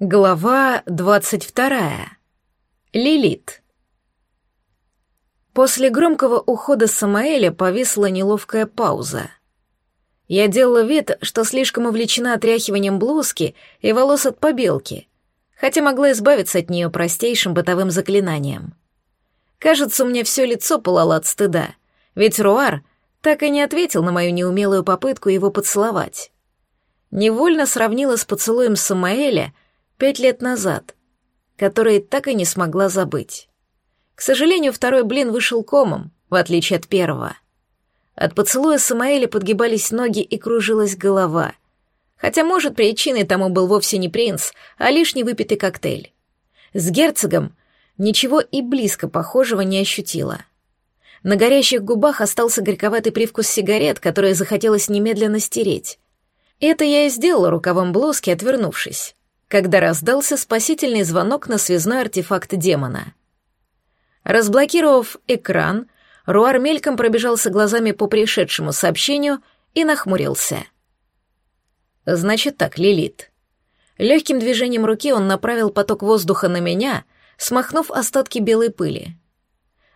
Глава двадцать вторая. Лилит. После громкого ухода Самаэля повисла неловкая пауза. Я делала вид, что слишком увлечена отряхиванием блузки и волос от побелки, хотя могла избавиться от нее простейшим бытовым заклинанием. Кажется, у меня все лицо пылало от стыда, ведь Руар так и не ответил на мою неумелую попытку его поцеловать. Невольно сравнила с поцелуем Самаэля — пять лет назад, которые так и не смогла забыть. К сожалению, второй блин вышел комом, в отличие от первого. От поцелуя Самаэля подгибались ноги и кружилась голова. Хотя, может, причиной тому был вовсе не принц, а лишний выпитый коктейль. С герцогом ничего и близко похожего не ощутила. На горящих губах остался горьковатый привкус сигарет, которые захотелось немедленно стереть. Это я и сделала рукавом блузки, отвернувшись когда раздался спасительный звонок на связной артефакт демона. Разблокировав экран, Руар мельком пробежался глазами по пришедшему сообщению и нахмурился. «Значит так, Лилит». Легким движением руки он направил поток воздуха на меня, смахнув остатки белой пыли.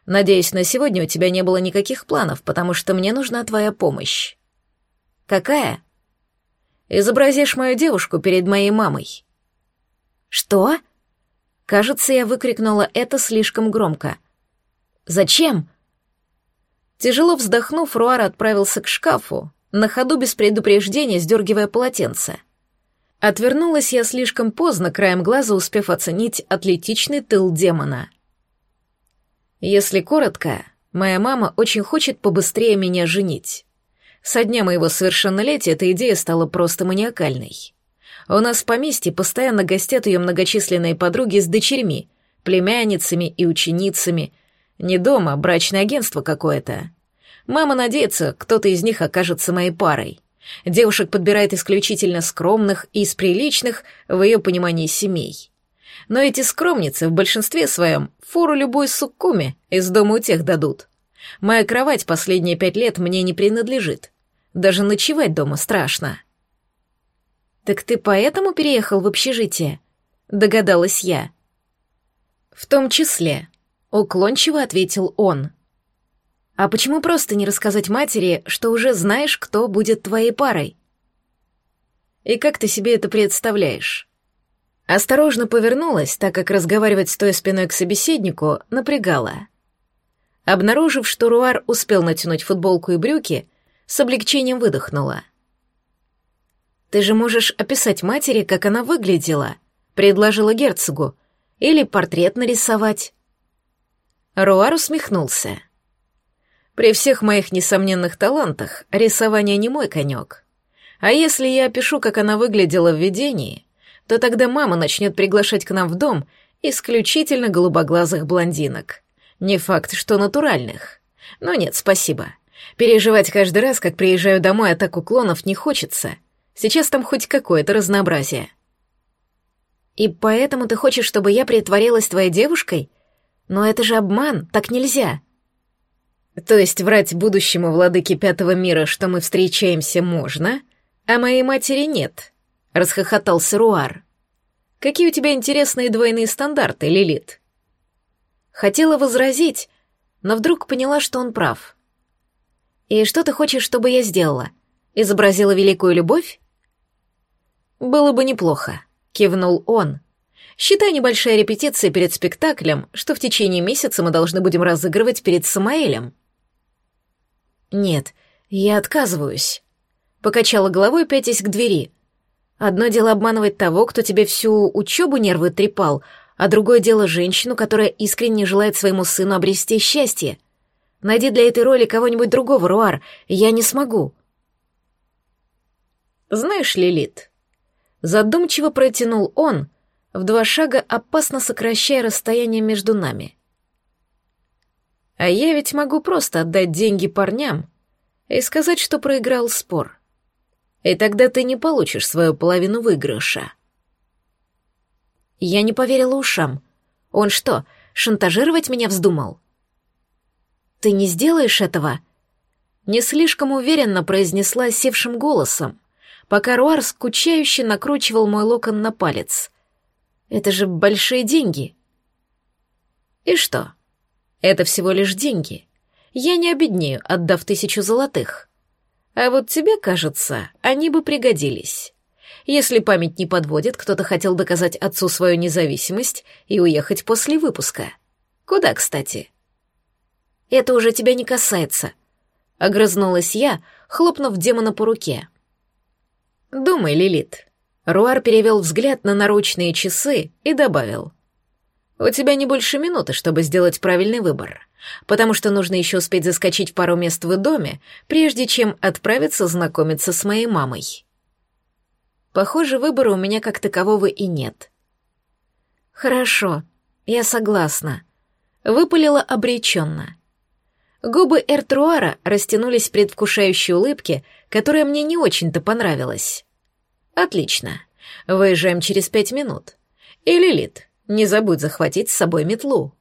«Надеюсь, на сегодня у тебя не было никаких планов, потому что мне нужна твоя помощь». «Какая?» «Изобразишь мою девушку перед моей мамой». «Что?» Кажется, я выкрикнула это слишком громко. «Зачем?» Тяжело вздохнув, Руар отправился к шкафу, на ходу без предупреждения сдергивая полотенце. Отвернулась я слишком поздно, краем глаза успев оценить атлетичный тыл демона. Если коротко, моя мама очень хочет побыстрее меня женить. Со дня моего совершеннолетия эта идея стала просто маниакальной. У нас в поместье постоянно гостят ее многочисленные подруги с дочерьми, племянницами и ученицами. Не дома, а брачное агентство какое-то. Мама надеется, кто-то из них окажется моей парой. Девушек подбирает исключительно скромных и из приличных, в ее понимании, семей. Но эти скромницы в большинстве своем фуру любой суккуме из дома у тех дадут. Моя кровать последние пять лет мне не принадлежит. Даже ночевать дома страшно. «Так ты поэтому переехал в общежитие?» — догадалась я. «В том числе», — уклончиво ответил он. «А почему просто не рассказать матери, что уже знаешь, кто будет твоей парой?» «И как ты себе это представляешь?» Осторожно повернулась, так как разговаривать с той спиной к собеседнику напрягало. Обнаружив, что Руар успел натянуть футболку и брюки, с облегчением выдохнула — ты же можешь описать матери, как она выглядела, предложила герцогу, или портрет нарисовать. Руар усмехнулся. При всех моих несомненных талантах рисование не мой конек. А если я опишу, как она выглядела в видении, то тогда мама начнет приглашать к нам в дом исключительно голубоглазых блондинок. Не факт, что натуральных. Но нет, спасибо. Переживать каждый раз, как приезжаю домой от уклонов, не хочется — Сейчас там хоть какое-то разнообразие. И поэтому ты хочешь, чтобы я притворилась твоей девушкой? Но это же обман, так нельзя. То есть врать будущему владыке пятого мира, что мы встречаемся, можно, а моей матери нет, расхохотался Руар. Какие у тебя интересные двойные стандарты, Лилит? Хотела возразить, но вдруг поняла, что он прав. И что ты хочешь, чтобы я сделала? Изобразила великую любовь? «Было бы неплохо», — кивнул он. «Считай небольшая репетиция перед спектаклем, что в течение месяца мы должны будем разыгрывать перед Самаэлем». «Нет, я отказываюсь», — покачала головой, пятясь к двери. «Одно дело обманывать того, кто тебе всю учебу нервы трепал, а другое дело женщину, которая искренне желает своему сыну обрести счастье. Найди для этой роли кого-нибудь другого, Руар, я не смогу». «Знаешь, Лилит», Задумчиво протянул он, в два шага опасно сокращая расстояние между нами. А я ведь могу просто отдать деньги парням и сказать, что проиграл спор. И тогда ты не получишь свою половину выигрыша. Я не поверила ушам. Он что, шантажировать меня вздумал? Ты не сделаешь этого? Не слишком уверенно произнесла севшим голосом пока Руар скучающе накручивал мой локон на палец. Это же большие деньги. И что? Это всего лишь деньги. Я не обеднею, отдав тысячу золотых. А вот тебе, кажется, они бы пригодились. Если память не подводит, кто-то хотел доказать отцу свою независимость и уехать после выпуска. Куда, кстати? Это уже тебя не касается. Огрызнулась я, хлопнув демона по руке. Думай, Лилит. Руар перевел взгляд на наручные часы и добавил. У тебя не больше минуты, чтобы сделать правильный выбор, потому что нужно еще успеть заскочить пару мест в доме, прежде чем отправиться знакомиться с моей мамой. Похоже, выбора у меня как такового и нет. Хорошо, я согласна. Выпалила обреченно. Губы Эртруара растянулись в предвкушающей улыбке, которая мне не очень-то понравилась. Отлично. Выезжаем через пять минут. И Лилит, не забудь захватить с собой метлу.